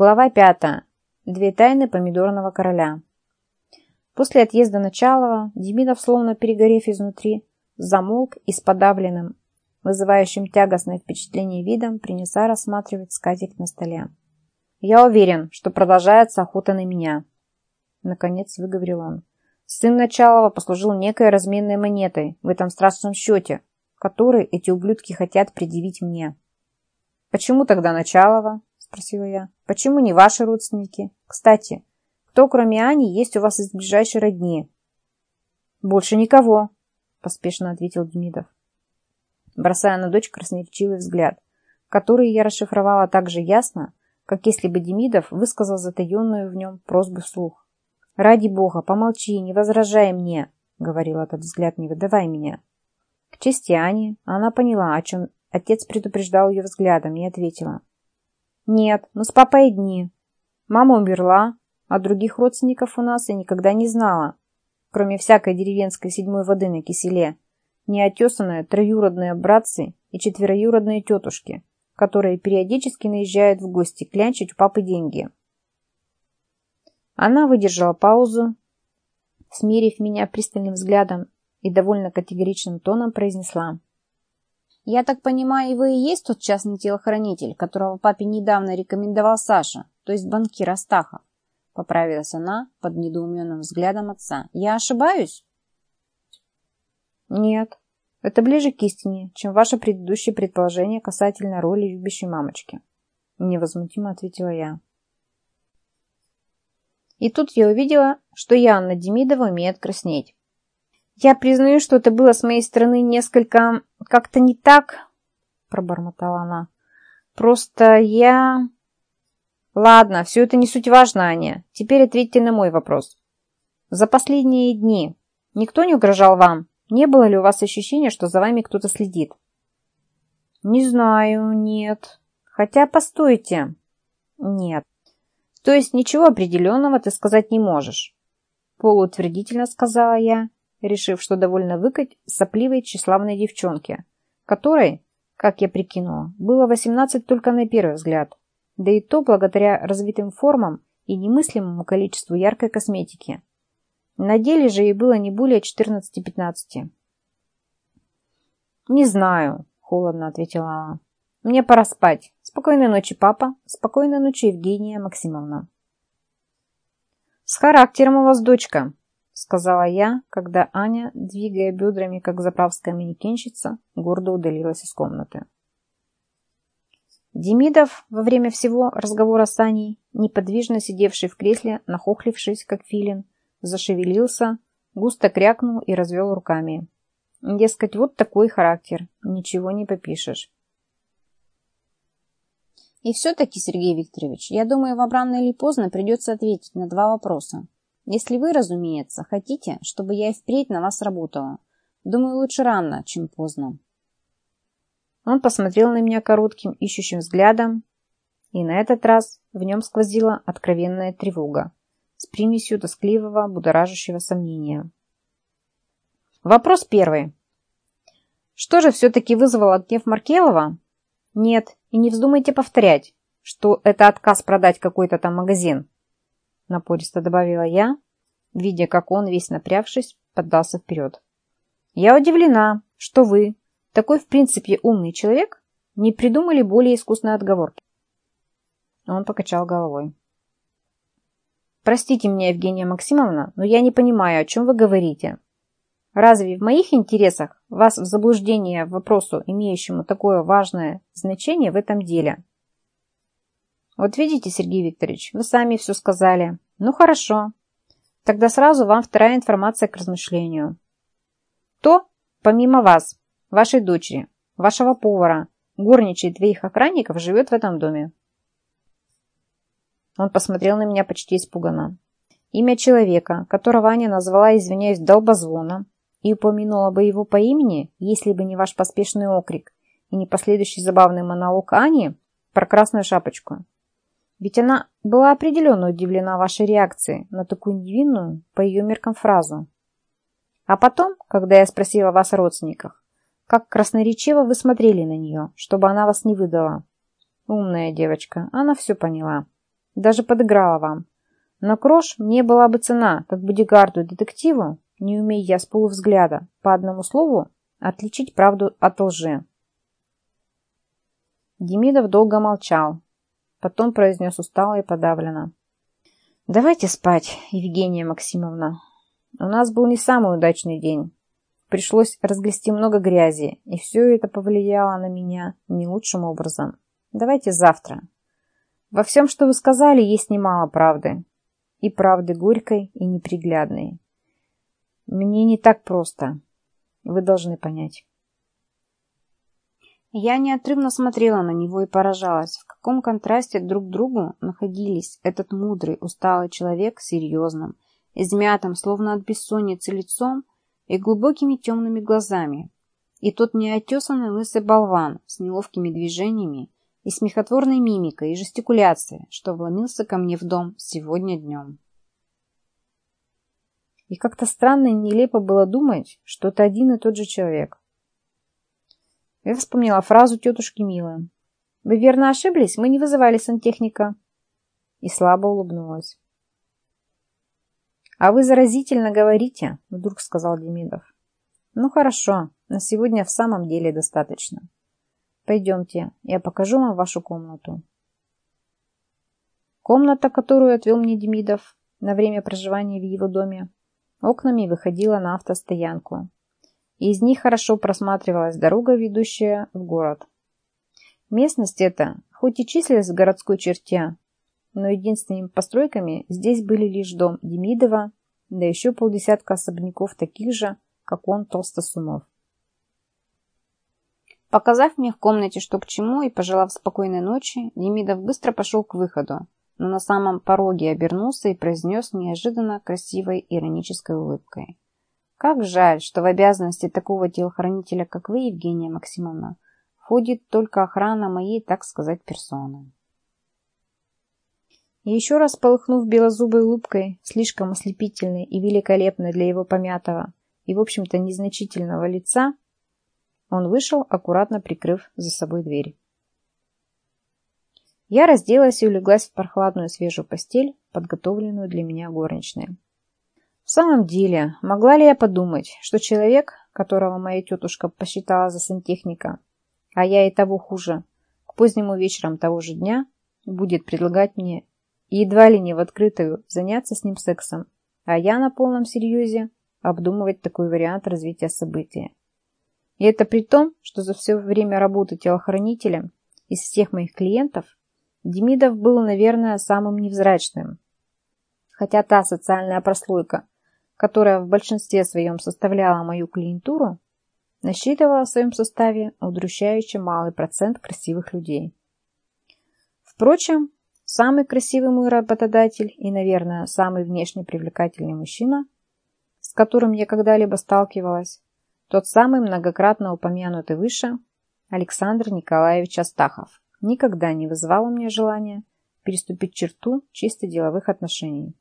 Глава пятая. Две тайны помидорного короля. После отъезда Началова Демидов, словно перегорев изнутри, замолк и с подавленным, вызывающим тягостное впечатление видом, принялся рассматривать скатерть на столе. «Я уверен, что продолжается охота на меня», — наконец выговорил он. «Сын Началова послужил некой разменной монетой в этом страшном счете, который эти ублюдки хотят предъявить мне». «Почему тогда Началова?» Спросила я. «Почему не ваши родственники? Кстати, кто, кроме Ани, есть у вас из ближайшей родни?» «Больше никого», — поспешно ответил Демидов, бросая на дочь красноречивый взгляд, который я расшифровала так же ясно, как если бы Демидов высказал затаенную в нем просьбу вслух. «Ради бога, помолчи, не возражай мне», — говорил этот взгляд, — «не выдавай меня». К чести Ани она поняла, о чем отец предупреждал ее взглядом, и ответила. Нет, мы с папой одни. Мама умерла, а других родственников у нас я никогда не знала, кроме всякой деревенской седьмой воды на киселе, неотесанные троюродные братцы и четвероюродные тетушки, которые периодически наезжают в гости клянчить у папы деньги. Она выдержала паузу, смерив меня пристальным взглядом и довольно категоричным тоном произнесла. Я так понимаю, вы и есть тот частный телохранитель, которого папе недавно рекомендовал Саша, то есть банкир Астахов. Поправилась она под недоуменным взглядом отца. Я ошибаюсь? Нет, это ближе к истине, чем ваше предыдущее предположение касательно роли любящей мамочки. Невозмутимо ответила я. И тут я увидела, что Яна Демидова умеет краснеть. «Я признаю, что это было с моей стороны несколько... как-то не так», — пробормотала она. «Просто я...» «Ладно, все это не суть важно, Аня. Теперь ответьте на мой вопрос. За последние дни никто не угрожал вам? Не было ли у вас ощущения, что за вами кто-то следит?» «Не знаю, нет. Хотя, постойте. Нет. То есть ничего определенного ты сказать не можешь?» Полуутвердительно сказала я решив, что довольно выкать сопливой тщеславной девчонке, которой, как я прикинула, было 18 только на первый взгляд, да и то благодаря развитым формам и немыслимому количеству яркой косметики. На деле же ей было не более 14-15. «Не знаю», — холодно ответила она. «Мне пора спать. Спокойной ночи, папа. Спокойной ночи, Евгения Максимовна». «С характером у вас дочка», сказала я, когда Аня, двигая бедрами, как заправская манекенщица, гордо удалилась из комнаты. Демидов во время всего разговора с Аней, неподвижно сидевший в кресле, нахохлившись, как филин, зашевелился, густо крякнул и развел руками. Дескать, вот такой характер, ничего не попишешь. И все-таки, Сергей Викторович, я думаю, вам рано или поздно придется ответить на два вопроса. Если вы, разумеется, хотите, чтобы я и впредь на вас работала. Думаю, лучше рано, чем поздно. Он посмотрел на меня коротким, ищущим взглядом, и на этот раз в нем сквозила откровенная тревога с примесью тоскливого, будоражащего сомнения. Вопрос первый. Что же все-таки вызвало гнев Маркелова? Нет, и не вздумайте повторять, что это отказ продать какой-то там магазин напористо добавила я, видя, как он, весь напрягшись, поддался вперед. Я удивлена, что вы, такой в принципе умный человек, не придумали более искусной отговорки. Он покачал головой. Простите меня, Евгения Максимовна, но я не понимаю, о чем вы говорите. Разве в моих интересах вас в заблуждение вопросу, имеющему такое важное значение в этом деле? Вот видите, Сергей Викторович, вы сами все сказали. Ну хорошо. Тогда сразу вам вторая информация к размышлению. То, помимо вас, вашей дочери, вашего повара, горничей двоих охранников живет в этом доме. Он посмотрел на меня почти испуганно. Имя человека, которого Аня назвала, извиняюсь, долбозвоном, и упомянула бы его по имени, если бы не ваш поспешный окрик и не последующий забавный монолог Ани про красную шапочку. Ведь она была определенно удивлена вашей реакцией на такую невинную, по ее меркам, фразу. А потом, когда я спросила вас о родственниках, как красноречиво вы смотрели на нее, чтобы она вас не выдала. Умная девочка, она все поняла. даже подыграла вам. Но крош мне была бы цена, как бодигарду и детективу, не умея я с полувзгляда, по одному слову, отличить правду от лжи. Демидов долго молчал, потом произнес устало и подавленно. «Давайте спать, Евгения Максимовна. У нас был не самый удачный день. Пришлось разгрести много грязи, и все это повлияло на меня не лучшим образом. Давайте завтра. Во всем, что вы сказали, есть немало правды. И правды горькой и неприглядной. Мне не так просто. Вы должны понять. Я неотрывно смотрела на него и поражалась, каком контрасте друг к другу находились этот мудрый, усталый человек серьезным, измятым, словно от бессонницы лицом и глубокими темными глазами, и тот неотесанный лысый болван с неловкими движениями и смехотворной мимикой и жестикуляцией, что вломился ко мне в дом сегодня днем. И как-то странно и нелепо было думать, что это один и тот же человек. Я вспомнила фразу тетушки Милы. «Вы верно ошиблись? Мы не вызывали сантехника». И слабо улыбнулась. «А вы заразительно говорите», — вдруг сказал Демидов. «Ну хорошо, на сегодня в самом деле достаточно. Пойдемте, я покажу вам вашу комнату». Комната, которую отвел мне Демидов на время проживания в его доме, окнами выходила на автостоянку. И из них хорошо просматривалась дорога, ведущая в город. Местность эта, хоть и числилась в городской черте, но единственными постройками здесь были лишь дом Демидова, да еще полдесятка особняков таких же, как он, Толстосумов. Показав мне в комнате, что к чему, и пожелав спокойной ночи, Демидов быстро пошел к выходу, но на самом пороге обернулся и произнес неожиданно красивой иронической улыбкой. «Как жаль, что в обязанности такого телохранителя, как вы, Евгения Максимовна, входит только охрана моей, так сказать, персоны». И еще раз полыхнув белозубой улыбкой, слишком ослепительной и великолепной для его помятого и, в общем-то, незначительного лица, он вышел, аккуратно прикрыв за собой дверь. Я разделась и улеглась в прохладную свежую постель, подготовленную для меня горничной. В самом деле, могла ли я подумать, что человек, которого моя тетушка посчитала за сантехника, а я и того хуже, к позднему вечерам того же дня будет предлагать мне едва ли не в открытую заняться с ним сексом, а я на полном серьезе обдумывать такой вариант развития события. И это при том, что за все время работы телохранителем из всех моих клиентов Демидов был, наверное, самым невзрачным. Хотя та социальная прослойка, которая в большинстве своем составляла мою клиентуру, насчитывала в своем составе удручающе малый процент красивых людей. Впрочем, самый красивый мой работодатель и, наверное, самый внешне привлекательный мужчина, с которым я когда-либо сталкивалась, тот самый многократно упомянутый выше Александр Николаевич Астахов никогда не вызывал у меня желания переступить черту чисто деловых отношений.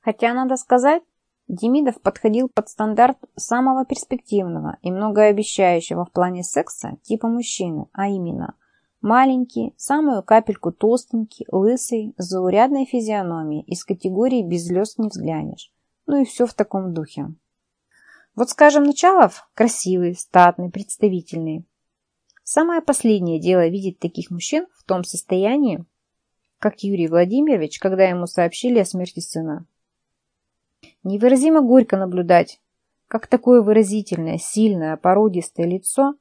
Хотя, надо сказать, Демидов подходил под стандарт самого перспективного и многообещающего в плане секса типа мужчины, а именно маленький, самую капельку толстенький, лысый, с заурядной физиономией из категории «без слез не взглянешь». Ну и все в таком духе. Вот, скажем, Началов красивый, статный, представительный. Самое последнее дело видеть таких мужчин в том состоянии, как Юрий Владимирович, когда ему сообщили о смерти сына. Невыразимо горько наблюдать, как такое выразительное, сильное, породистое лицо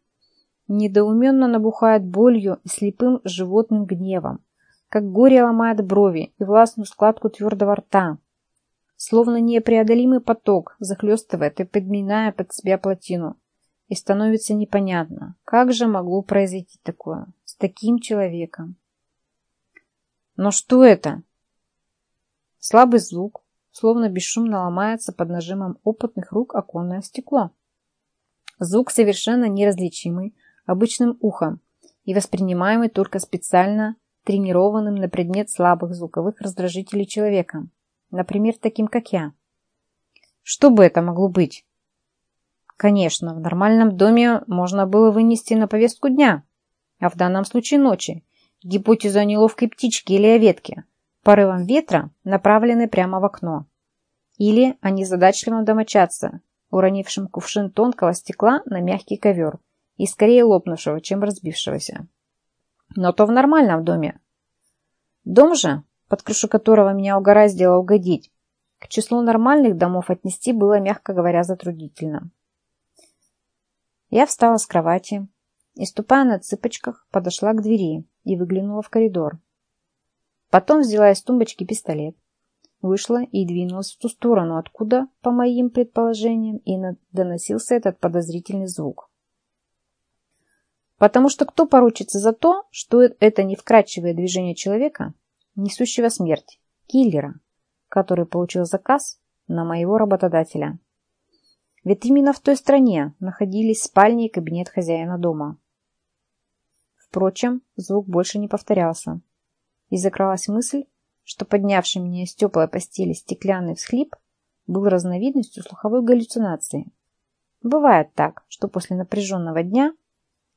недоуменно набухает болью и слепым животным гневом, как горе ломает брови и властную складку твердого рта, словно непреодолимый поток захлестывает и подминая под себя плотину, и становится непонятно, как же могло произойти такое с таким человеком. Но что это? Слабый звук, словно бесшумно ломается под нажимом опытных рук оконное стекло. Звук совершенно неразличимый обычным ухом и воспринимаемый только специально тренированным на предмет слабых звуковых раздражителей человеком, например, таким как я. Что бы это могло быть? Конечно, в нормальном доме можно было вынести на повестку дня, а в данном случае ночи, Гипотезу о неловкой птичке или о ветке, порывом ветра, направленной прямо в окно. Или о незадачливом домочадце, уронившем кувшин тонкого стекла на мягкий ковер и скорее лопнувшего, чем разбившегося. Но то в нормальном доме. Дом же, под крышу которого меня угораздило угодить, к числу нормальных домов отнести было, мягко говоря, затруднительно. Я встала с кровати и, ступая на цыпочках, подошла к двери и выглянула в коридор. Потом взяла из тумбочки пистолет, вышла и двинулась в ту сторону, откуда, по моим предположениям, и доносился этот подозрительный звук. Потому что кто поручится за то, что это не вкрадчивое движение человека, несущего смерть, киллера, который получил заказ на моего работодателя. Ведь именно в той стране находились спальня и кабинет хозяина дома. Впрочем, звук больше не повторялся. И закралась мысль, что поднявший меня из теплой постели стеклянный всхлип был разновидностью слуховой галлюцинации. Бывает так, что после напряженного дня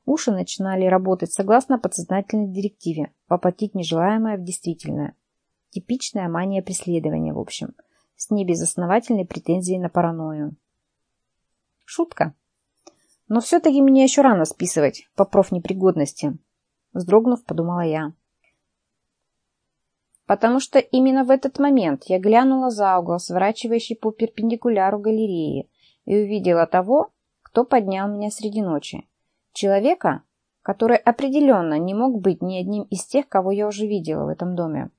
уши начинали работать согласно подсознательной директиве воплотить нежелаемое в действительное. Типичная мания преследования, в общем, с небезосновательной претензией на паранойю. Шутка. Но все-таки меня еще рано списывать по профнепригодности. Вздрогнув, подумала я. Потому что именно в этот момент я глянула за угол, сворачивающий по перпендикуляру галереи, и увидела того, кто поднял меня среди ночи. Человека, который определенно не мог быть ни одним из тех, кого я уже видела в этом доме.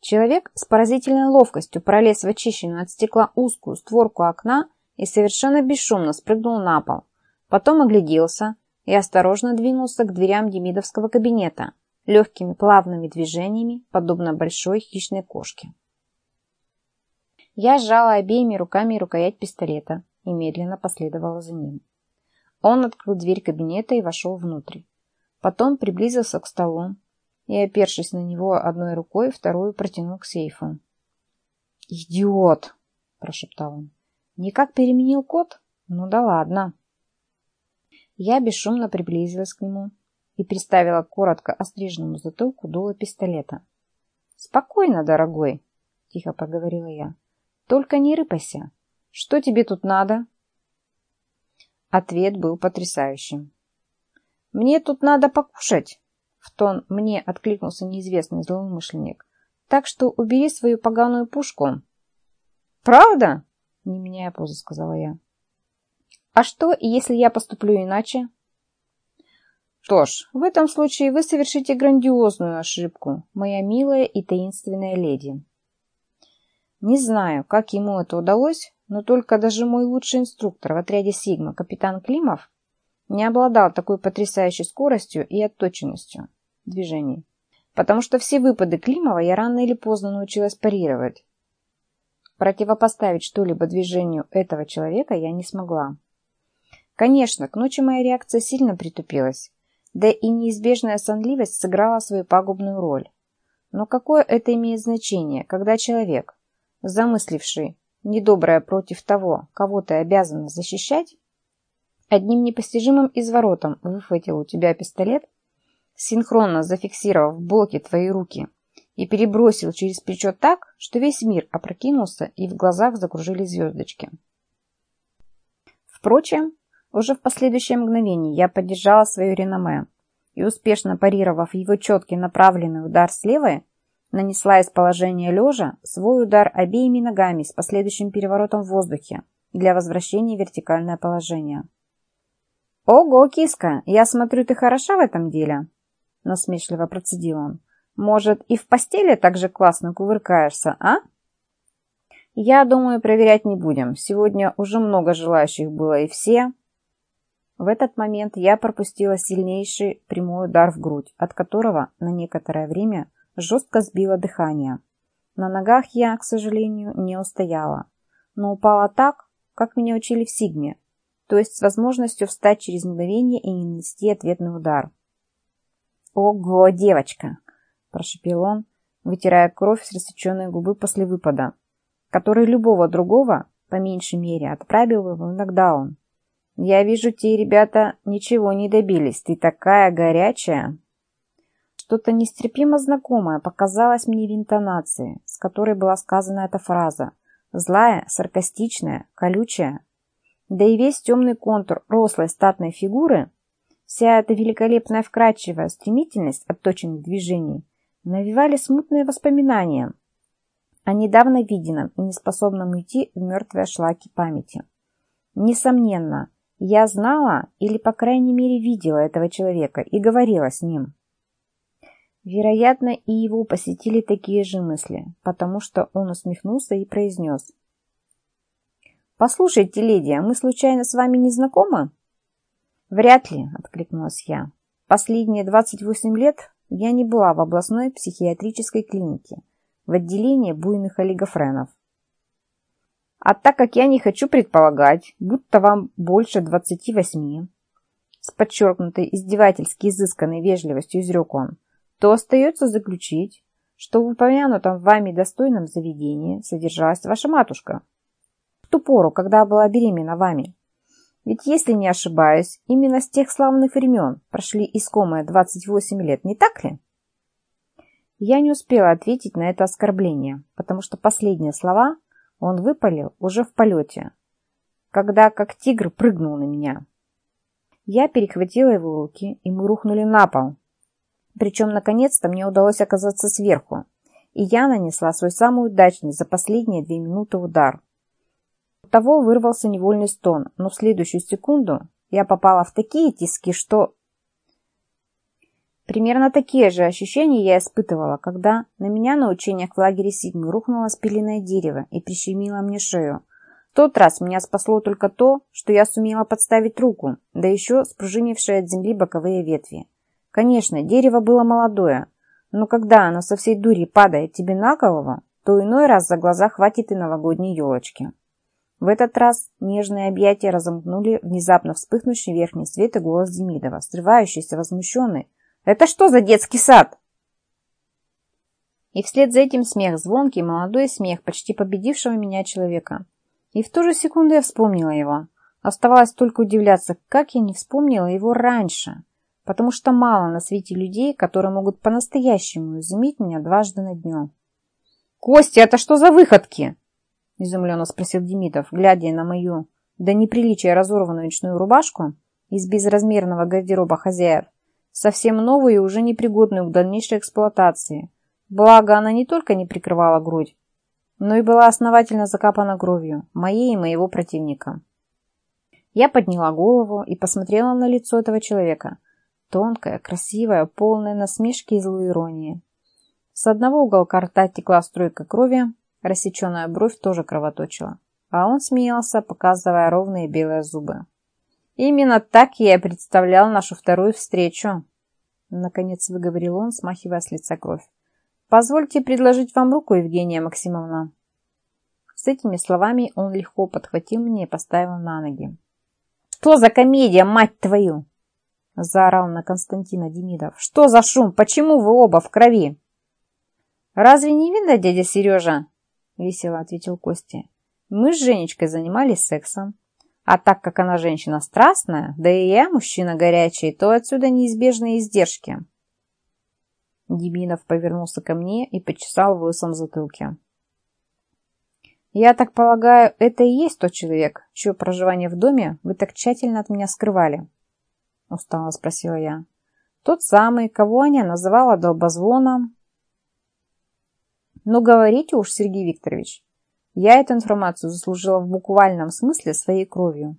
Человек с поразительной ловкостью пролез в очищенную от стекла узкую створку окна и совершенно бесшумно спрыгнул на пол. Потом огляделся и осторожно двинулся к дверям демидовского кабинета, легкими плавными движениями, подобно большой хищной кошке. Я сжала обеими руками рукоять пистолета и медленно последовала за ним. Он открыл дверь кабинета и вошел внутрь. Потом приблизился к столу и, опершись на него одной рукой, вторую протянул к сейфу. «Идиот!» – прошептал он. Никак переменил код? Ну да ладно. Я бесшумно приблизилась к нему и приставила коротко остриженному затылку дуло пистолета. «Спокойно, дорогой», — тихо проговорила я. «Только не рыпайся. Что тебе тут надо?» Ответ был потрясающим. «Мне тут надо покушать», — в тон мне откликнулся неизвестный злоумышленник. «Так что убери свою поганую пушку». «Правда?» не меняя позы, сказала я. А что, если я поступлю иначе? Что ж, в этом случае вы совершите грандиозную ошибку, моя милая и таинственная леди. Не знаю, как ему это удалось, но только даже мой лучший инструктор в отряде «Сигма», капитан Климов, не обладал такой потрясающей скоростью и отточенностью движений. Потому что все выпады Климова я рано или поздно научилась парировать, Противопоставить что-либо движению этого человека я не смогла. Конечно, к ночи моя реакция сильно притупилась, да и неизбежная сонливость сыграла свою пагубную роль. Но какое это имеет значение, когда человек, замысливший недоброе против того, кого ты обязан защищать, одним непостижимым изворотом выхватил у тебя пистолет, синхронно зафиксировав в блоке твои руки и перебросил через плечо так, что весь мир опрокинулся и в глазах закружились звездочки. Впрочем, уже в последующее мгновение я поддержала свое реноме и, успешно парировав его четкий направленный удар с левой, нанесла из положения лежа свой удар обеими ногами с последующим переворотом в воздухе для возвращения в вертикальное положение. «Ого, киска, я смотрю, ты хороша в этом деле!» насмешливо процедил он. Может, и в постели так же классно кувыркаешься, а? Я думаю, проверять не будем. Сегодня уже много желающих было, и все... В этот момент я пропустила сильнейший прямой удар в грудь, от которого на некоторое время жестко сбило дыхание. На ногах я, к сожалению, не устояла, но упала так, как меня учили в Сигме, то есть с возможностью встать через мгновение и не нанести ответный удар. «Ого, девочка! прошепел он, вытирая кровь с рассеченной губы после выпада, который любого другого, по меньшей мере, отправил бы в нокдаун. «Я вижу, те ребята ничего не добились. Ты такая горячая!» Что-то нестерпимо знакомое показалось мне в интонации, с которой была сказана эта фраза. Злая, саркастичная, колючая. Да и весь темный контур рослой статной фигуры, вся эта великолепная вкрадчивая стремительность отточенных движений навевали смутные воспоминания о недавно виденном и неспособном уйти в мертвые шлаки памяти. Несомненно, я знала или, по крайней мере, видела этого человека и говорила с ним. Вероятно, и его посетили такие же мысли, потому что он усмехнулся и произнес. «Послушайте, леди, а мы случайно с вами не знакомы?» «Вряд ли», — откликнулась я. «Последние 28 лет я не была в областной психиатрической клинике, в отделении буйных олигофренов. А так как я не хочу предполагать, будто вам больше 28, с подчеркнутой издевательски изысканной вежливостью изрек он, то остается заключить, что в упомянутом вами достойном заведении содержалась ваша матушка. В ту пору, когда была беременна вами. Ведь, если не ошибаюсь, именно с тех славных времен прошли искомые 28 лет, не так ли? Я не успела ответить на это оскорбление, потому что последние слова он выпалил уже в полете, когда как тигр прыгнул на меня. Я перехватила его руки, и мы рухнули на пол, причем, наконец-то, мне удалось оказаться сверху, и я нанесла свой самый удачный за последние две минуты удар. У того вырвался невольный стон, но в следующую секунду я попала в такие тиски, что... Примерно такие же ощущения я испытывала, когда на меня на учениях в лагере Сигмы рухнуло спиленное дерево и прищемило мне шею. В тот раз меня спасло только то, что я сумела подставить руку, да еще спружинившие от земли боковые ветви. Конечно, дерево было молодое, но когда оно со всей дури падает тебе на голову, то иной раз за глаза хватит и новогодней елочки. В этот раз нежные объятия разомкнули внезапно вспыхнувший верхний свет и голос Демидова, срывающийся, возмущенный. «Это что за детский сад?» И вслед за этим смех, звонкий, молодой смех, почти победившего меня человека. И в ту же секунду я вспомнила его. Оставалось только удивляться, как я не вспомнила его раньше потому что мало на свете людей, которые могут по-настоящему изумить меня дважды на дню. «Костя, это что за выходки?» – изумленно спросил Демидов, глядя на мою до неприличия разорванную ночную рубашку из безразмерного гардероба хозяев, совсем новую и уже непригодную к дальнейшей эксплуатации. Благо, она не только не прикрывала грудь, но и была основательно закапана кровью, моей и моего противника. Я подняла голову и посмотрела на лицо этого человека, Тонкая, красивая, полная насмешки и злой иронии. С одного уголка рта текла струйка крови, рассеченная бровь тоже кровоточила. А он смеялся, показывая ровные белые зубы. «Именно так я и представлял нашу вторую встречу», — наконец выговорил он, смахивая с лица кровь. «Позвольте предложить вам руку, Евгения Максимовна». С этими словами он легко подхватил меня и поставил на ноги. «Что за комедия, мать твою?» Заорал на Константина Демидов. Что за шум? Почему вы оба в крови? Разве не видно, дядя Сережа? Весело ответил Костя. Мы с Женечкой занимались сексом. А так как она женщина страстная, да и я мужчина горячий, то отсюда неизбежные издержки. Демидов повернулся ко мне и почесал в лысом затылке. «Я так полагаю, это и есть тот человек, чье проживание в доме вы так тщательно от меня скрывали?» — устало спросила я. «Тот самый, кого Аня называла долбозвоном». «Ну, говорите уж, Сергей Викторович, я эту информацию заслужила в буквальном смысле своей кровью».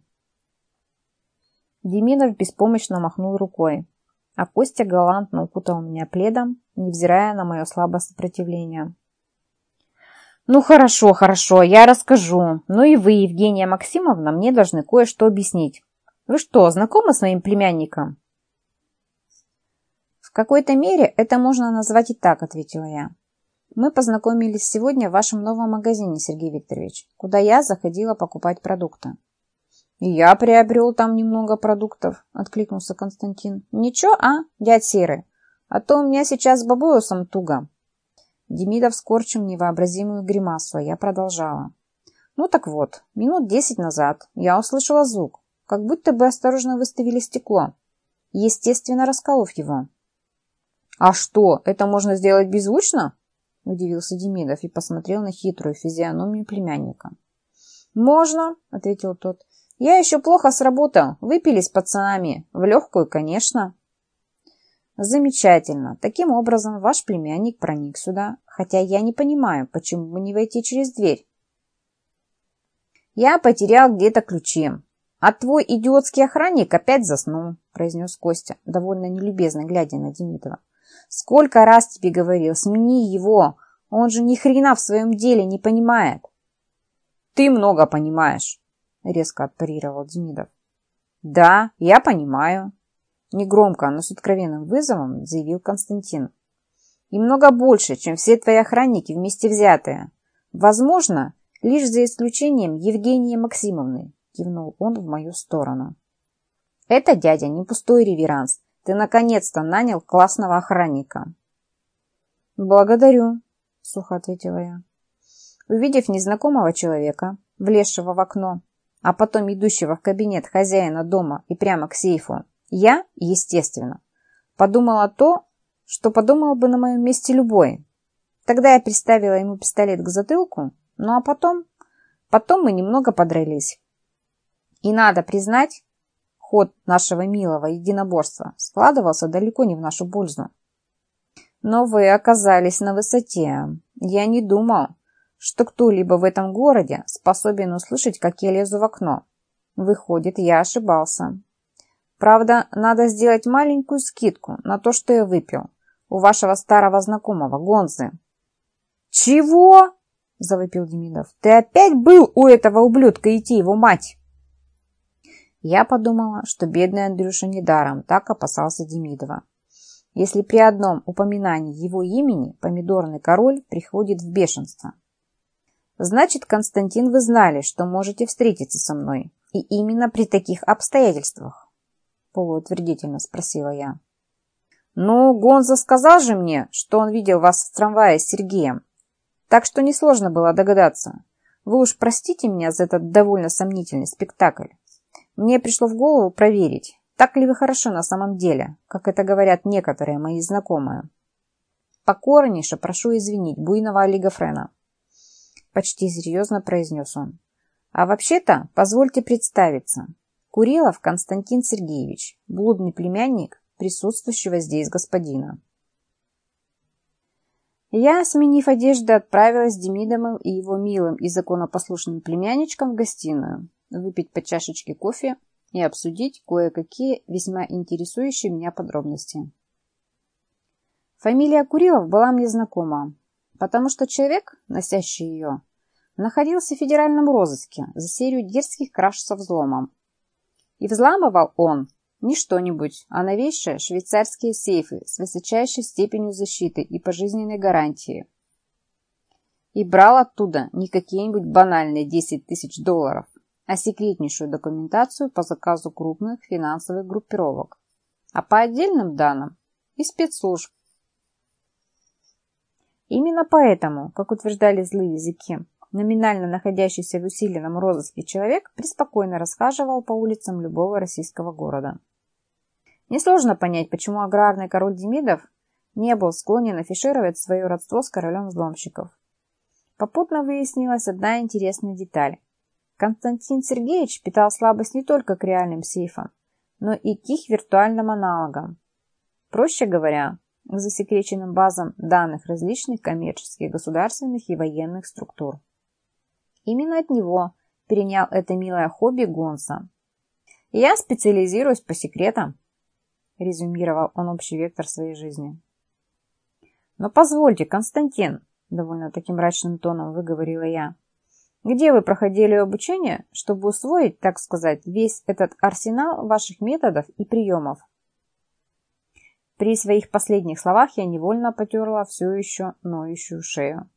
Демидов беспомощно махнул рукой, а Костя галантно укутал меня пледом, невзирая на мое слабое сопротивление. «Ну хорошо, хорошо, я расскажу. Ну и вы, Евгения Максимовна, мне должны кое-что объяснить. Вы что, знакомы с моим племянником? В какой-то мере это можно назвать и так, ответила я. Мы познакомились сегодня в вашем новом магазине, Сергей Викторович, куда я заходила покупать продукты. И я приобрел там немного продуктов, откликнулся Константин. Ничего, а, дядь Серый? А то у меня сейчас с бабоусом туго. Демидов скорчил невообразимую гримасу, а я продолжала. Ну так вот, минут десять назад я услышала звук как будто бы осторожно выставили стекло, естественно, расколов его. «А что, это можно сделать беззвучно?» – удивился Демидов и посмотрел на хитрую физиономию племянника. «Можно», – ответил тот. «Я еще плохо сработал. Выпили с пацанами. В легкую, конечно». «Замечательно. Таким образом, ваш племянник проник сюда, хотя я не понимаю, почему бы не войти через дверь». «Я потерял где-то ключи. А твой идиотский охранник опять заснул», – произнес Костя, довольно нелюбезно глядя на Демидова. Сколько раз тебе говорил, смени его. Он же ни хрена в своем деле не понимает. Ты много понимаешь, резко отпарировал Демидов. Да, я понимаю. Негромко, но с откровенным вызовом заявил Константин. И много больше, чем все твои охранники вместе взятые. Возможно, лишь за исключением Евгении Максимовны, кивнул он в мою сторону. Это, дядя, не пустой реверанс. Ты наконец-то нанял классного охранника. Благодарю, сухо ответила я. Увидев незнакомого человека, влезшего в окно, а потом идущего в кабинет хозяина дома и прямо к сейфу, я, естественно, подумала то, что подумал бы на моем месте любой. Тогда я приставила ему пистолет к затылку, ну а потом... Потом мы немного подрались. И надо признать, Ход нашего милого единоборства складывался далеко не в нашу пользу. Но вы оказались на высоте. Я не думал, что кто-либо в этом городе способен услышать, как я лезу в окно. Выходит, я ошибался. Правда, надо сделать маленькую скидку на то, что я выпил. У вашего старого знакомого, Гонзы. «Чего?» – завопил Демидов. «Ты опять был у этого ублюдка идти его мать?» Я подумала, что бедный Андрюша недаром так опасался Демидова. Если при одном упоминании его имени помидорный король приходит в бешенство. Значит, Константин, вы знали, что можете встретиться со мной. И именно при таких обстоятельствах? Полуутвердительно спросила я. Ну, Гонза сказал же мне, что он видел вас в трамвае с Сергеем. Так что несложно было догадаться. Вы уж простите меня за этот довольно сомнительный спектакль. Мне пришло в голову проверить, так ли вы хорошо на самом деле, как это говорят некоторые мои знакомые. Покорнейше прошу извинить буйного олигофрена. Почти серьезно произнес он. А вообще-то, позвольте представиться. Курилов Константин Сергеевич, блудный племянник присутствующего здесь господина. Я, сменив одежды, отправилась с Демидовым и его милым и законопослушным племянничком в гостиную выпить по чашечке кофе и обсудить кое-какие весьма интересующие меня подробности. Фамилия Курилов была мне знакома, потому что человек, носящий ее, находился в федеральном розыске за серию дерзких краж со взломом. И взламывал он не что-нибудь, а новейшие швейцарские сейфы с высочайшей степенью защиты и пожизненной гарантии. И брал оттуда не какие-нибудь банальные 10 тысяч долларов, а секретнейшую документацию по заказу крупных финансовых группировок, а по отдельным данным и спецслужб. Именно поэтому, как утверждали злые языки, номинально находящийся в усиленном розыске человек преспокойно расхаживал по улицам любого российского города. Несложно понять, почему аграрный король Демидов не был склонен афишировать свое родство с королем взломщиков. Попутно выяснилась одна интересная деталь. Константин Сергеевич питал слабость не только к реальным сейфам, но и к их виртуальным аналогам. Проще говоря, к засекреченным базам данных различных коммерческих, государственных и военных структур. Именно от него перенял это милое хобби Гонса. «Я специализируюсь по секретам», – резюмировал он общий вектор своей жизни. «Но позвольте, Константин», – довольно таким мрачным тоном выговорила я, – где вы проходили обучение, чтобы усвоить, так сказать, весь этот арсенал ваших методов и приемов? При своих последних словах я невольно потерла все еще ноющую шею.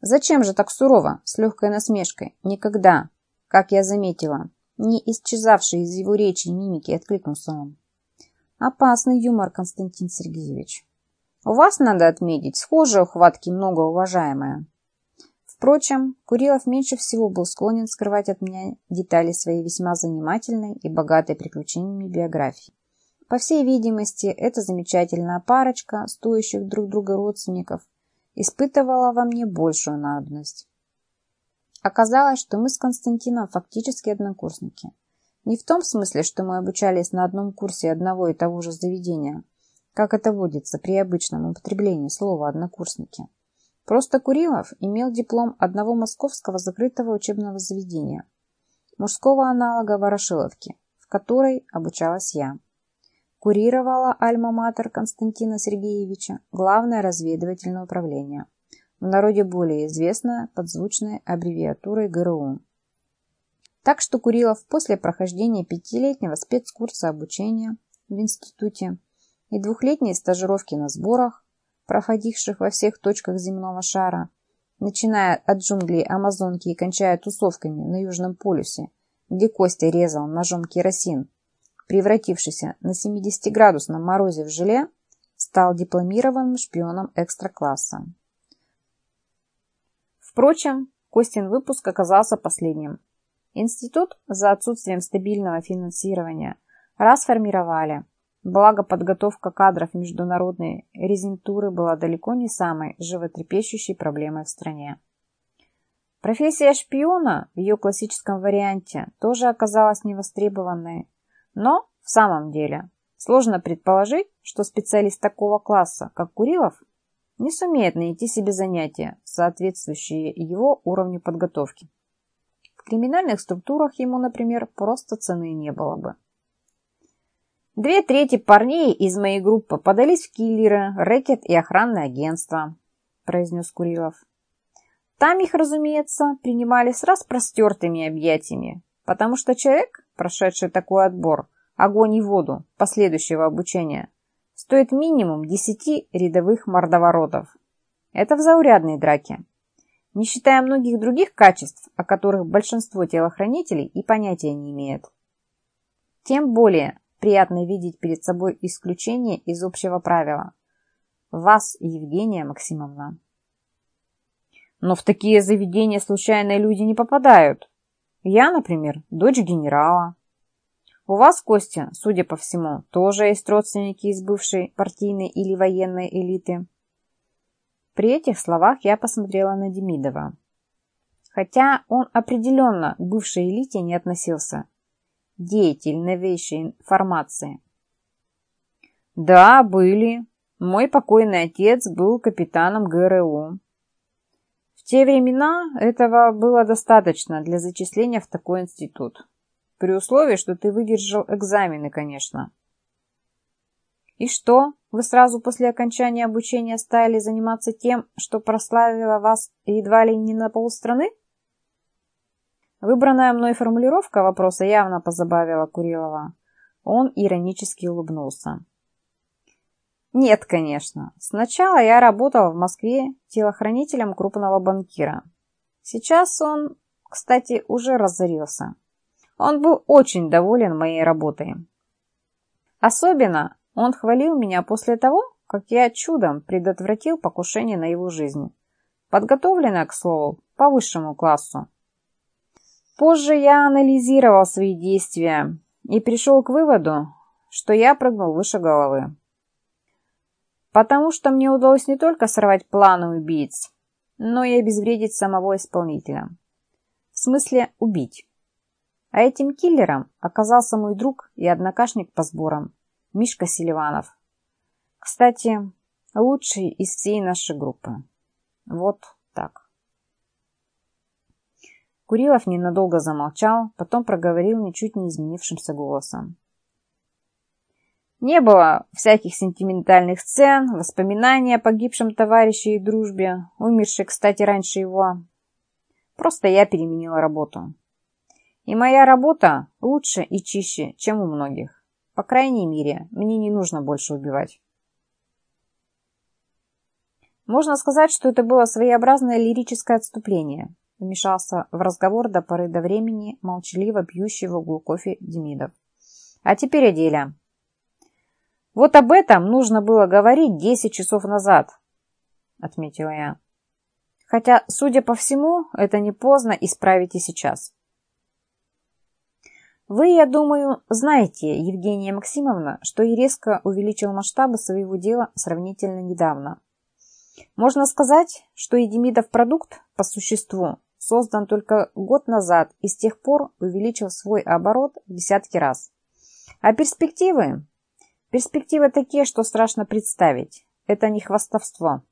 Зачем же так сурово, с легкой насмешкой? Никогда, как я заметила, не исчезавший из его речи мимики, откликнулся он. Опасный юмор, Константин Сергеевич. У вас, надо отметить, схожие ухватки многоуважаемые. Впрочем, Курилов меньше всего был склонен скрывать от меня детали своей весьма занимательной и богатой приключениями биографии. По всей видимости, эта замечательная парочка, стоящих друг друга родственников, испытывала во мне большую надобность. Оказалось, что мы с Константином фактически однокурсники. Не в том смысле, что мы обучались на одном курсе одного и того же заведения, как это водится при обычном употреблении слова «однокурсники». Просто Курилов имел диплом одного московского закрытого учебного заведения, мужского аналога Ворошиловки, в которой обучалась я. Курировала альма-матер Константина Сергеевича главное разведывательное управление, в народе более известное подзвучной аббревиатурой ГРУ. Так что Курилов после прохождения пятилетнего спецкурса обучения в институте и двухлетней стажировки на сборах проходивших во всех точках земного шара, начиная от джунглей Амазонки и кончая тусовками на Южном полюсе, где Костя резал ножом керосин, превратившийся на 70-градусном морозе в желе, стал дипломированным шпионом экстра-класса. Впрочем, Костин выпуск оказался последним. Институт за отсутствием стабильного финансирования расформировали – Благо, подготовка кадров международной резентуры была далеко не самой животрепещущей проблемой в стране. Профессия шпиона в ее классическом варианте тоже оказалась невостребованной, но в самом деле сложно предположить, что специалист такого класса, как Курилов, не сумеет найти себе занятия, соответствующие его уровню подготовки. В криминальных структурах ему, например, просто цены не было бы. Две трети парней из моей группы подались в киллеры, рэкет и охранное агентство, произнес Курилов. Там их, разумеется, принимали с распростертыми объятиями, потому что человек, прошедший такой отбор, огонь и воду последующего обучения, стоит минимум десяти рядовых мордоворотов. Это в заурядной драке. Не считая многих других качеств, о которых большинство телохранителей и понятия не имеет. Тем более, Приятно видеть перед собой исключение из общего правила. Вас, Евгения Максимовна. Но в такие заведения случайные люди не попадают. Я, например, дочь генерала. У вас, Костя, судя по всему, тоже есть родственники из бывшей партийной или военной элиты. При этих словах я посмотрела на Демидова. Хотя он определенно к бывшей элите не относился деятель новейшей информации. Да, были. Мой покойный отец был капитаном ГРУ. В те времена этого было достаточно для зачисления в такой институт. При условии, что ты выдержал экзамены, конечно. И что, вы сразу после окончания обучения стали заниматься тем, что прославило вас едва ли не на полстраны? Выбранная мной формулировка вопроса явно позабавила Курилова. Он иронически улыбнулся. Нет, конечно. Сначала я работал в Москве телохранителем крупного банкира. Сейчас он, кстати, уже разорился. Он был очень доволен моей работой. Особенно он хвалил меня после того, как я чудом предотвратил покушение на его жизнь. Подготовленное, к слову, по высшему классу. Позже я анализировал свои действия и пришел к выводу, что я прыгнул выше головы. Потому что мне удалось не только сорвать планы убийц, но и обезвредить самого исполнителя. В смысле убить. А этим киллером оказался мой друг и однокашник по сборам, Мишка Селиванов. Кстати, лучший из всей нашей группы. Вот так. Курилов ненадолго замолчал, потом проговорил ничуть не изменившимся голосом. Не было всяких сентиментальных сцен, воспоминаний о погибшем товарище и дружбе, умершей, кстати, раньше его. Просто я переменила работу. И моя работа лучше и чище, чем у многих. По крайней мере, мне не нужно больше убивать. Можно сказать, что это было своеобразное лирическое отступление – вмешался в разговор до поры до времени молчаливо пьющий в углу кофе Демидов. А теперь о деле. Вот об этом нужно было говорить десять часов назад, отметила я. Хотя, судя по всему, это не поздно исправить и сейчас. Вы, я думаю, знаете, Евгения Максимовна, что и резко увеличил масштабы своего дела сравнительно недавно. Можно сказать, что Едемидов продукт по существу создан только год назад и с тех пор увеличил свой оборот в десятки раз. А перспективы? Перспективы такие, что страшно представить. Это не хвастовство.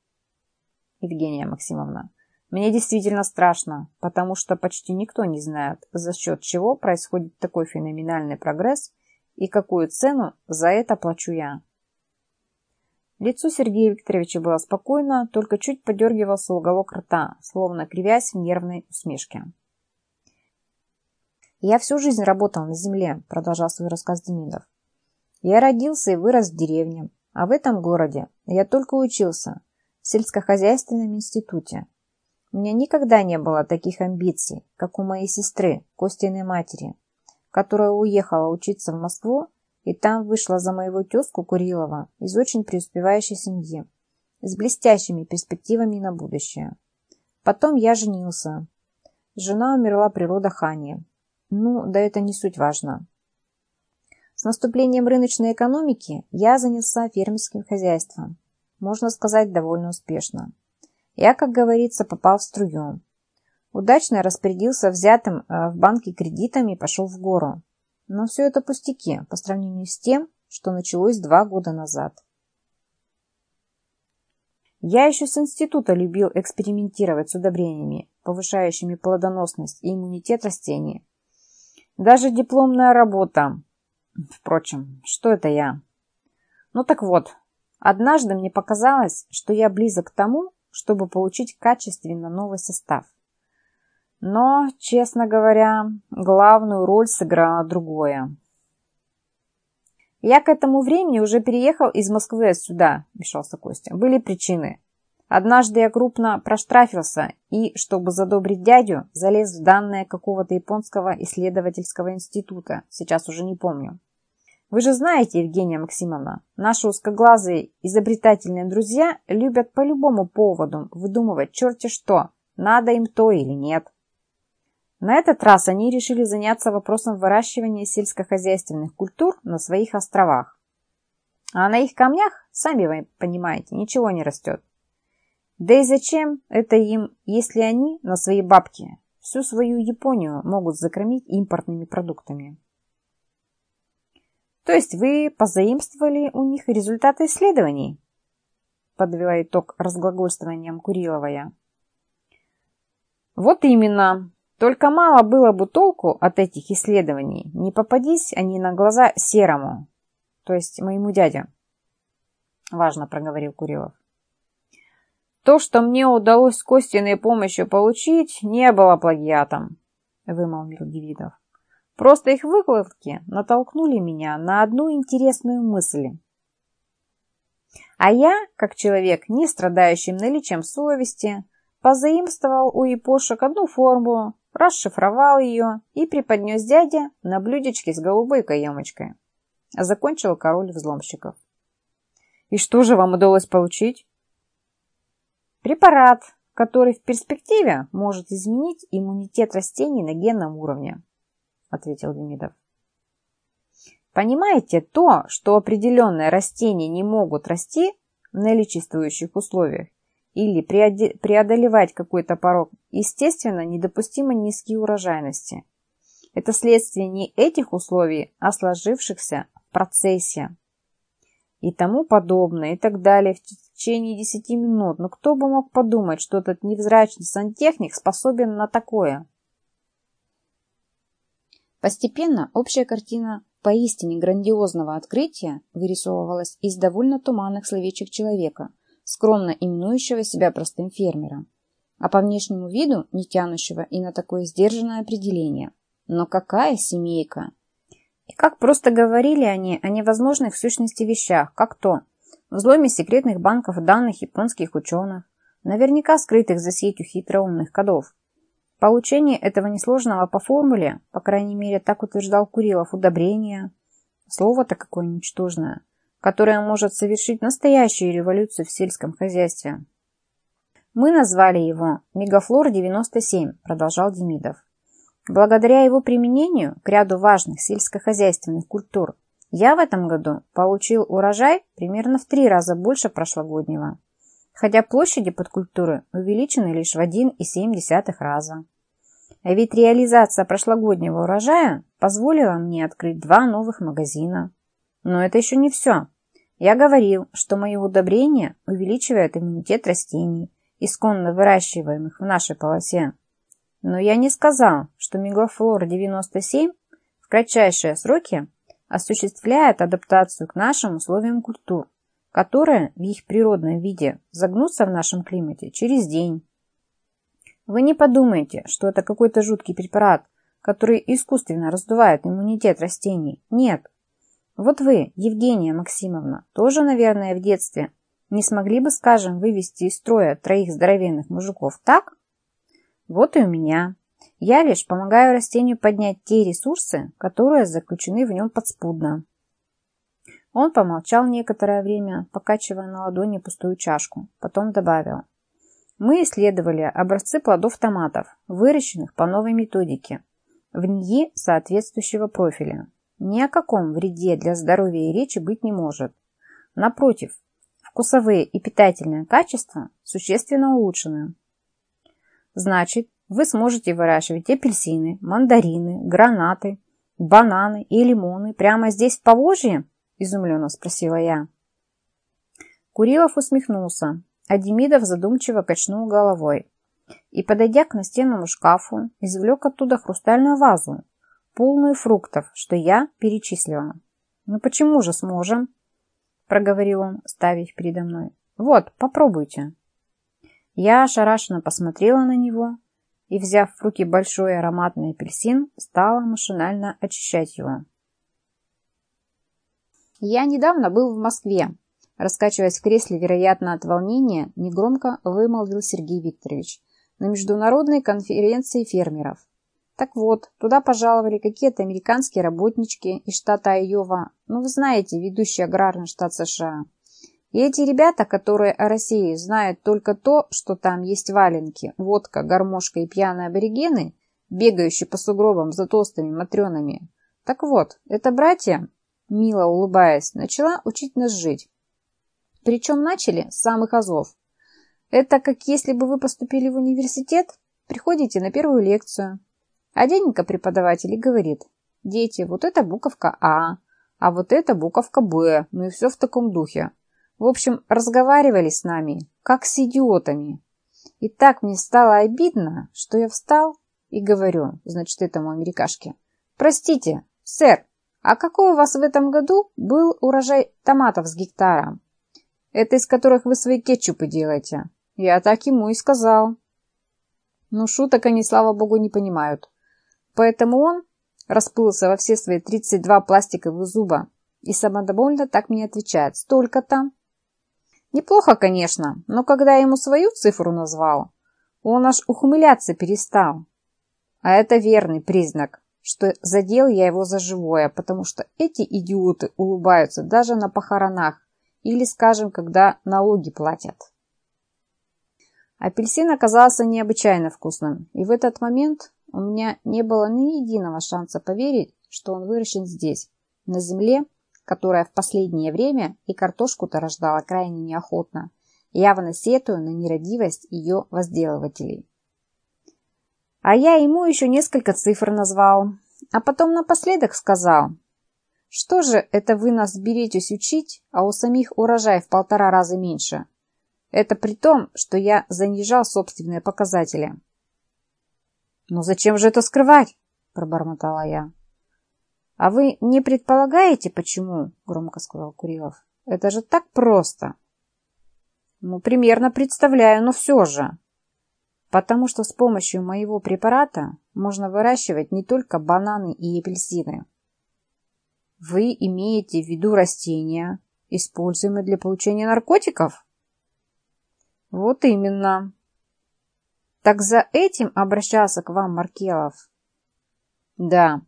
Евгения Максимовна, мне действительно страшно, потому что почти никто не знает, за счет чего происходит такой феноменальный прогресс и какую цену за это плачу я. Лицо Сергея Викторовича было спокойно, только чуть подергивался уголок рта, словно кривясь в нервной усмешке. «Я всю жизнь работал на земле», – продолжал свой рассказ Демидов. «Я родился и вырос в деревне, а в этом городе я только учился, в сельскохозяйственном институте. У меня никогда не было таких амбиций, как у моей сестры, Костиной матери, которая уехала учиться в Москву и там вышла за моего тезку Курилова из очень преуспевающей семьи, с блестящими перспективами на будущее. Потом я женился. Жена умерла при родах Хани. Ну, да это не суть важно. С наступлением рыночной экономики я занялся фермерским хозяйством. Можно сказать, довольно успешно. Я, как говорится, попал в струю. Удачно распорядился взятым э, в банке кредитами и пошел в гору. Но все это пустяки по сравнению с тем, что началось два года назад. Я еще с института любил экспериментировать с удобрениями, повышающими плодоносность и иммунитет растений. Даже дипломная работа. Впрочем, что это я? Ну так вот, однажды мне показалось, что я близок к тому, чтобы получить качественно новый состав. Но, честно говоря, главную роль сыграло другое. «Я к этому времени уже переехал из Москвы сюда», – вмешался Костя. «Были причины. Однажды я крупно проштрафился и, чтобы задобрить дядю, залез в данные какого-то японского исследовательского института. Сейчас уже не помню. Вы же знаете, Евгения Максимовна, наши узкоглазые изобретательные друзья любят по любому поводу выдумывать черти что, надо им то или нет. На этот раз они решили заняться вопросом выращивания сельскохозяйственных культур на своих островах. А на их камнях, сами вы понимаете, ничего не растет. Да и зачем это им, если они на свои бабки всю свою Японию могут закормить импортными продуктами? То есть вы позаимствовали у них результаты исследований? Подвела итог разглагольствованием Куриловая. Вот именно. Только мало было бы толку от этих исследований, не попадись они на глаза серому, то есть моему дяде. Важно проговорил Курилов. То, что мне удалось с Костиной помощью получить, не было плагиатом, вымолвил Девидов. Просто их выкладки натолкнули меня на одну интересную мысль. А я, как человек, не страдающий наличием совести, позаимствовал у япошек одну формулу, расшифровал ее и преподнес дяде на блюдечке с голубой каемочкой. Закончил король взломщиков. И что же вам удалось получить? Препарат, который в перспективе может изменить иммунитет растений на генном уровне. – ответил Демидов. Понимаете, то, что определенные растения не могут расти в наличествующих условиях или преодолевать какой-то порог, естественно, недопустимо низкие урожайности. Это следствие не этих условий, а сложившихся в процессе. И тому подобное, и так далее в течение 10 минут. Но кто бы мог подумать, что этот невзрачный сантехник способен на такое? Постепенно общая картина поистине грандиозного открытия вырисовывалась из довольно туманных словечек человека, скромно именующего себя простым фермером, а по внешнему виду не тянущего и на такое сдержанное определение. Но какая семейка! И как просто говорили они о невозможных в сущности вещах, как то взломе секретных банков данных японских ученых, наверняка скрытых за сетью хитроумных кодов, Получение этого несложного по формуле, по крайней мере, так утверждал Курилов, удобрения, слово-то какое ничтожное, которое может совершить настоящую революцию в сельском хозяйстве. Мы назвали его Мегафлор-97, продолжал Демидов. Благодаря его применению к ряду важных сельскохозяйственных культур я в этом году получил урожай примерно в три раза больше прошлогоднего, хотя площади под культуры увеличены лишь в 1,7 раза. А ведь реализация прошлогоднего урожая позволила мне открыть два новых магазина. Но это еще не все. Я говорил, что мои удобрения увеличивают иммунитет растений, исконно выращиваемых в нашей полосе. Но я не сказал, что Мегафлор-97 в кратчайшие сроки осуществляет адаптацию к нашим условиям культур, которые в их природном виде загнутся в нашем климате через день. Вы не подумайте, что это какой-то жуткий препарат, который искусственно раздувает иммунитет растений. Нет, вот вы, Евгения Максимовна, тоже, наверное, в детстве не смогли бы, скажем, вывести из строя троих здоровенных мужиков, так? Вот и у меня. Я лишь помогаю растению поднять те ресурсы, которые заключены в нем подспудно. Он помолчал некоторое время, покачивая на ладони пустую чашку, потом добавил. Мы исследовали образцы плодов томатов, выращенных по новой методике, в НИИ соответствующего профиля. Ни о каком вреде для здоровья и речи быть не может. Напротив, вкусовые и питательные качества существенно улучшены. Значит, вы сможете выращивать апельсины, мандарины, гранаты, бананы и лимоны прямо здесь в Поволжье? Изумленно спросила я. Курилов усмехнулся, а Демидов задумчиво качнул головой и, подойдя к настенному шкафу, извлек оттуда хрустальную вазу, полную фруктов, что я перечислила. «Ну почему же сможем?» – проговорил он, ставив передо мной. «Вот, попробуйте». Я ошарашенно посмотрела на него и, взяв в руки большой ароматный апельсин, стала машинально очищать его. Я недавно был в Москве. Раскачиваясь в кресле, вероятно, от волнения, негромко вымолвил Сергей Викторович на международной конференции фермеров. Так вот, туда пожаловали какие-то американские работнички из штата Айова, ну вы знаете, ведущий аграрный штат США. И эти ребята, которые о России знают только то, что там есть валенки, водка, гармошка и пьяные аборигены, бегающие по сугробам за толстыми матренами. Так вот, это братья, мило улыбаясь, начала учить нас жить. Причем начали с самых азов. Это как если бы вы поступили в университет, приходите на первую лекцию, а дяденька преподаватель и говорит, дети, вот это буковка А, а вот это буковка Б, ну и все в таком духе. В общем, разговаривали с нами, как с идиотами. И так мне стало обидно, что я встал и говорю, значит, этому америкашке, простите, сэр, а какой у вас в этом году был урожай томатов с гектара? Это из которых вы свои кетчупы делаете. Я так ему и сказал. Ну, шуток они, слава богу, не понимают. Поэтому он расплылся во все свои 32 пластиковых зуба и самодовольно так мне отвечает. Столько-то. Неплохо, конечно, но когда я ему свою цифру назвал, он аж ухмыляться перестал. А это верный признак, что задел я его за живое, потому что эти идиоты улыбаются даже на похоронах или, скажем, когда налоги платят. Апельсин оказался необычайно вкусным, и в этот момент у меня не было ни единого шанса поверить, что он выращен здесь, на земле, которая в последнее время и картошку-то рождала крайне неохотно, явно сетуя на нерадивость ее возделывателей. А я ему еще несколько цифр назвал, а потом напоследок сказал, что же это вы нас беретесь учить, а у самих урожай в полтора раза меньше. Это при том, что я занижал собственные показатели. «Но зачем же это скрывать?» – пробормотала я. «А вы не предполагаете, почему?» – громко сказал Курилов. «Это же так просто!» «Ну, примерно представляю, но все же!» «Потому что с помощью моего препарата можно выращивать не только бананы и апельсины. Вы имеете в виду растения, используемые для получения наркотиков?» «Вот именно!» Так за этим обращался к вам Маркелов? Да.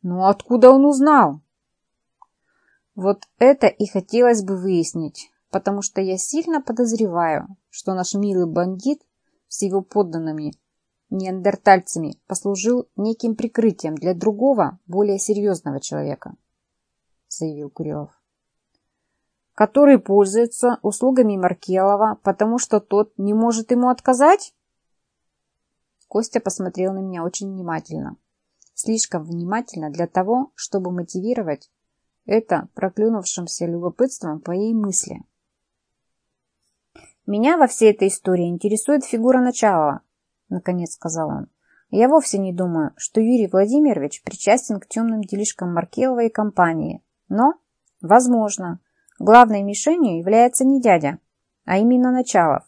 Ну откуда он узнал? Вот это и хотелось бы выяснить, потому что я сильно подозреваю, что наш милый бандит с его подданными неандертальцами послужил неким прикрытием для другого, более серьезного человека, заявил Курилов. Который пользуется услугами Маркелова, потому что тот не может ему отказать? Костя посмотрел на меня очень внимательно. Слишком внимательно для того, чтобы мотивировать это проклюнувшимся любопытством твоей мысли. «Меня во всей этой истории интересует фигура начала», — наконец сказал он. «Я вовсе не думаю, что Юрий Владимирович причастен к темным делишкам Маркелова и компании. Но, возможно, главной мишенью является не дядя, а именно Началов.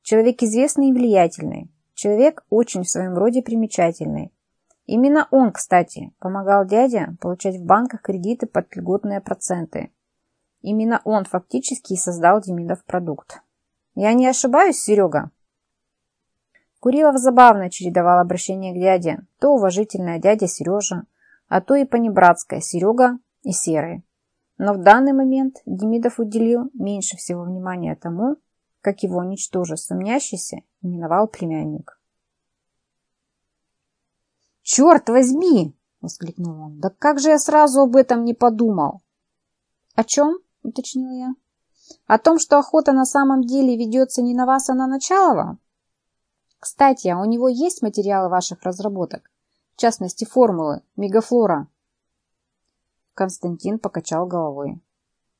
Человек известный и влиятельный, человек очень в своем роде примечательный, Именно он, кстати, помогал дяде получать в банках кредиты под льготные проценты. Именно он фактически и создал Демидов продукт. Я не ошибаюсь, Серега? Курилов забавно чередовал обращение к дяде. То уважительная дядя Сережа, а то и понебратская Серега и Серый. Но в данный момент Демидов уделил меньше всего внимания тому, как его ничтоже сомнящийся именовал племянник. «Черт возьми!» — воскликнул он. «Да как же я сразу об этом не подумал?» «О чем?» — уточнил я. «О том, что охота на самом деле ведется не на вас, а на Началова?» «Кстати, а у него есть материалы ваших разработок? В частности, формулы, мегафлора?» Константин покачал головой,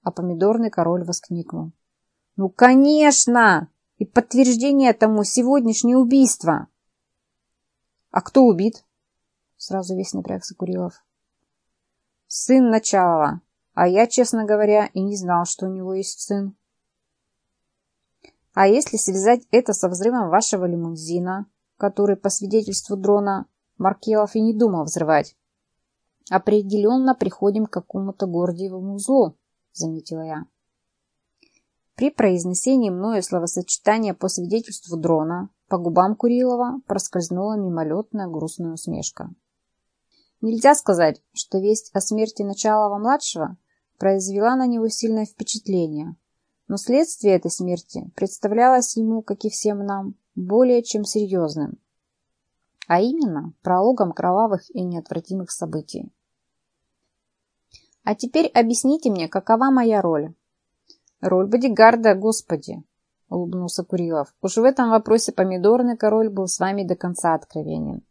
а помидорный король воскликнул. «Ну, конечно! И подтверждение тому сегодняшнее убийство!» «А кто убит?» Сразу весь напрягся Курилов. Сын Началова. А я, честно говоря, и не знал, что у него есть сын. А если связать это со взрывом вашего лимузина, который, по свидетельству дрона, Маркелов и не думал взрывать? Определенно приходим к какому-то гордиевому узлу, заметила я. При произнесении мною словосочетания по свидетельству дрона по губам Курилова проскользнула мимолетная грустная усмешка. Нельзя сказать, что весть о смерти Началова-младшего произвела на него сильное впечатление, но следствие этой смерти представлялось ему, как и всем нам, более чем серьезным, а именно прологом кровавых и неотвратимых событий. А теперь объясните мне, какова моя роль? Роль бодигарда, господи, улыбнулся Курилов. Уж в этом вопросе помидорный король был с вами до конца откровенен.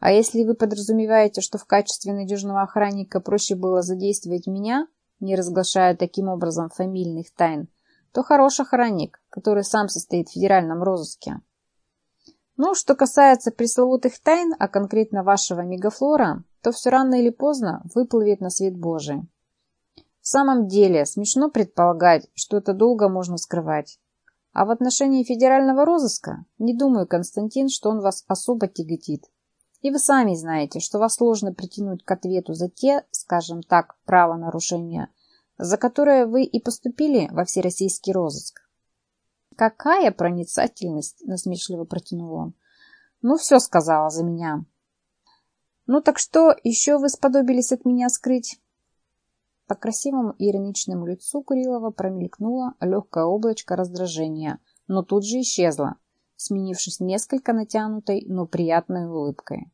А если вы подразумеваете, что в качестве надежного охранника проще было задействовать меня, не разглашая таким образом фамильных тайн, то хороший охранник, который сам состоит в федеральном розыске. Ну, что касается пресловутых тайн, а конкретно вашего мегафлора, то все рано или поздно выплывет на свет Божий. В самом деле, смешно предполагать, что это долго можно скрывать. А в отношении федерального розыска, не думаю, Константин, что он вас особо тяготит. И вы сами знаете, что вас сложно притянуть к ответу за те, скажем так, правонарушения, за которые вы и поступили во всероссийский розыск. «Какая проницательность!» – насмешливо протянул он. «Ну, все сказала за меня». «Ну так что еще вы сподобились от меня скрыть?» По красивому ироничному лицу Курилова промелькнуло легкое облачко раздражения, но тут же исчезло, сменившись несколько натянутой, но приятной улыбкой.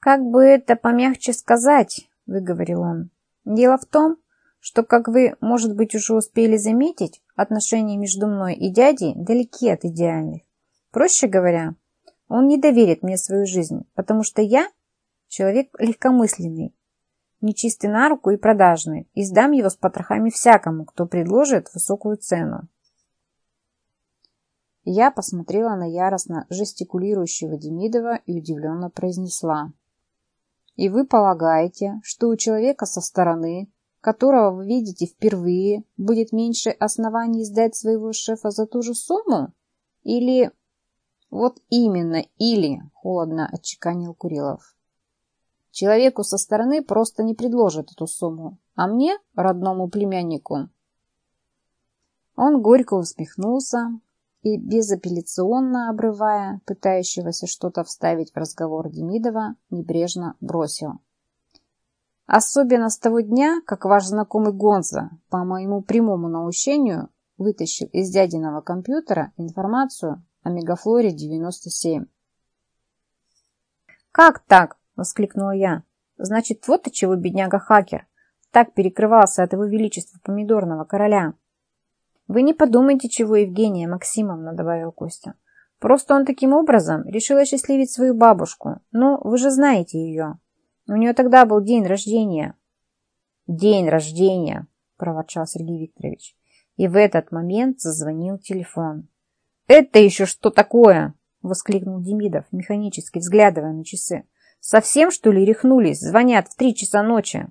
«Как бы это помягче сказать?» – выговорил он. «Дело в том, что, как вы, может быть, уже успели заметить, отношения между мной и дядей далеки от идеальных. Проще говоря, он не доверит мне свою жизнь, потому что я человек легкомысленный, нечистый на руку и продажный, и сдам его с потрохами всякому, кто предложит высокую цену. Я посмотрела на яростно жестикулирующего Демидова и удивленно произнесла. «И вы полагаете, что у человека со стороны, которого вы видите впервые, будет меньше оснований сдать своего шефа за ту же сумму? Или...» «Вот именно, или...» — холодно отчеканил Курилов. «Человеку со стороны просто не предложат эту сумму, а мне, родному племяннику...» Он горько усмехнулся, и, безапелляционно обрывая пытающегося что-то вставить в разговор Демидова, небрежно бросил. Особенно с того дня, как ваш знакомый Гонза, по моему прямому наущению, вытащил из дядиного компьютера информацию о мегафлоре 97. «Как так?» – воскликнула я. «Значит, вот от чего бедняга-хакер так перекрывался от его величества помидорного короля». «Вы не подумайте, чего Евгения Максимовна», – добавил Костя. «Просто он таким образом решил осчастливить свою бабушку. Ну, вы же знаете ее. У нее тогда был день рождения». «День рождения», – проворчал Сергей Викторович. И в этот момент зазвонил телефон. «Это еще что такое?» – воскликнул Демидов, механически взглядывая на часы. «Совсем, что ли, рехнулись? Звонят в три часа ночи!»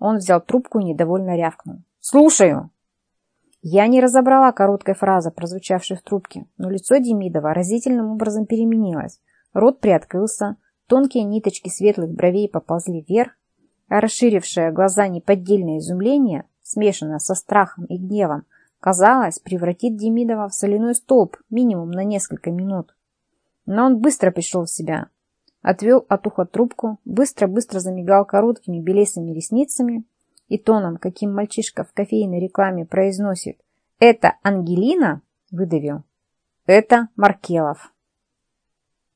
Он взял трубку и недовольно рявкнул. «Слушаю!» Я не разобрала короткой фразы, прозвучавшей в трубке, но лицо Демидова разительным образом переменилось. Рот приоткрылся, тонкие ниточки светлых бровей поползли вверх, а расширившее глаза неподдельное изумление, смешанное со страхом и гневом, казалось, превратит Демидова в соляной столб минимум на несколько минут. Но он быстро пришел в себя, отвел от уха трубку, быстро-быстро замигал короткими белесыми ресницами и тоном, каким мальчишка в кофейной рекламе произносит «Это Ангелина?» выдавил. «Это Маркелов».